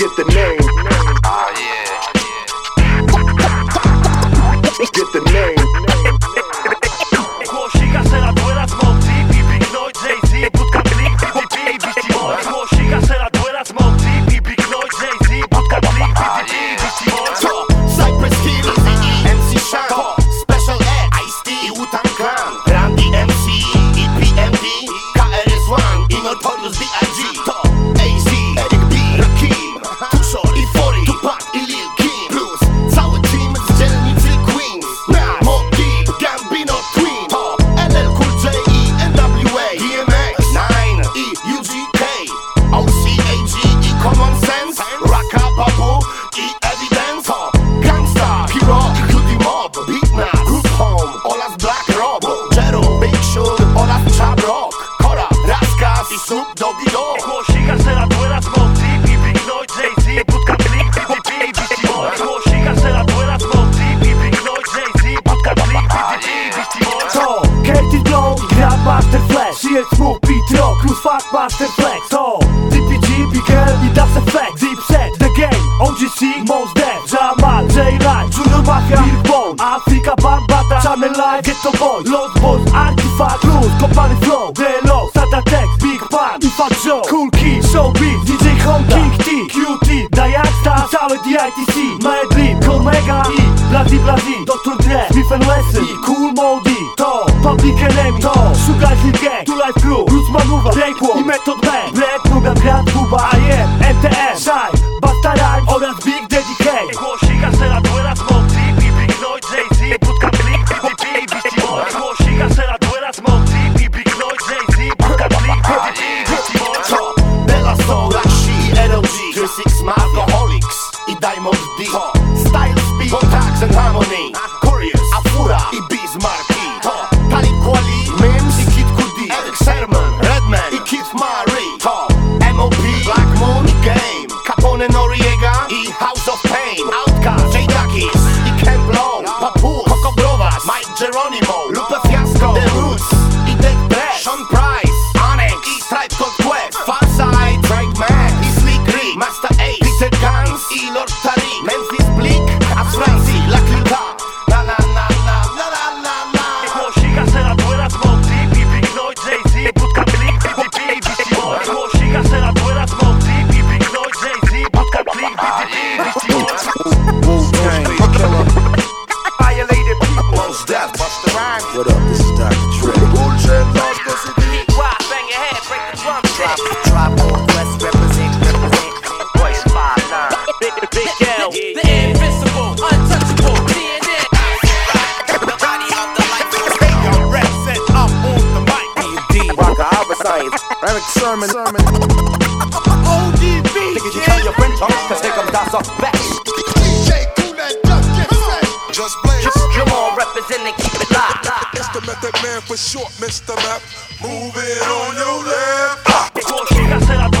Get the name. Ah, yeah. Get the name. Master Flex oh. To DPG, Bigel i Das EFX Deep Set, The Game, OGC, Mos Def Jamal, J-Line, Junior Mafia, Billbone Afrika, Bambaataa, Channel Live, Ghetto Boy Lost Boys, Artifact, Cruz, Kopany Flow Delo, Sata Tex, Big Pun, Ifat Joe Cool Kid, Showbiz, DJ Honda King T, QT, Dajaxta, całe DITC Medlin, Komega i Blazi Blazi Dr. Dre, Smif-N-Wessun i Kool Moe Dee To Enemy, to Sugar Hill Gang, 2 Live Crew, Bruce Manuwa, Breakwalk i Method Man Black, Nugan, Grand Puba, am, MTM, Shine, Basta Rhyme oraz Big Daddy K. Głosi Gasela, Duela, Smoke Deep i Big Noise, Jay-Z. Bootcamp Link, PDP i Beastie Boys Głosi Gasela, Duela, Smoke Deep i Big Noise, Jay-Z. Bootcamp Link, PDP i Beastie Boys To Bella Soul, Lashi i LOG J6 ma Alkaholiks i Diamond D. To Style Speed, Contacts and Harmony Quest Pharcyde, the drum set Drop on West represent, represent. Voice 5'9", Big, Big L The invincible, untouchable, DNA. Rocker Albert Science. Erick Sermon. Sermon. Tell your friend Tom, cause here comes Das back Just blaze. Jamal representing, keep it locked. It's the method man for short, Mr. Map. Move it on your left said I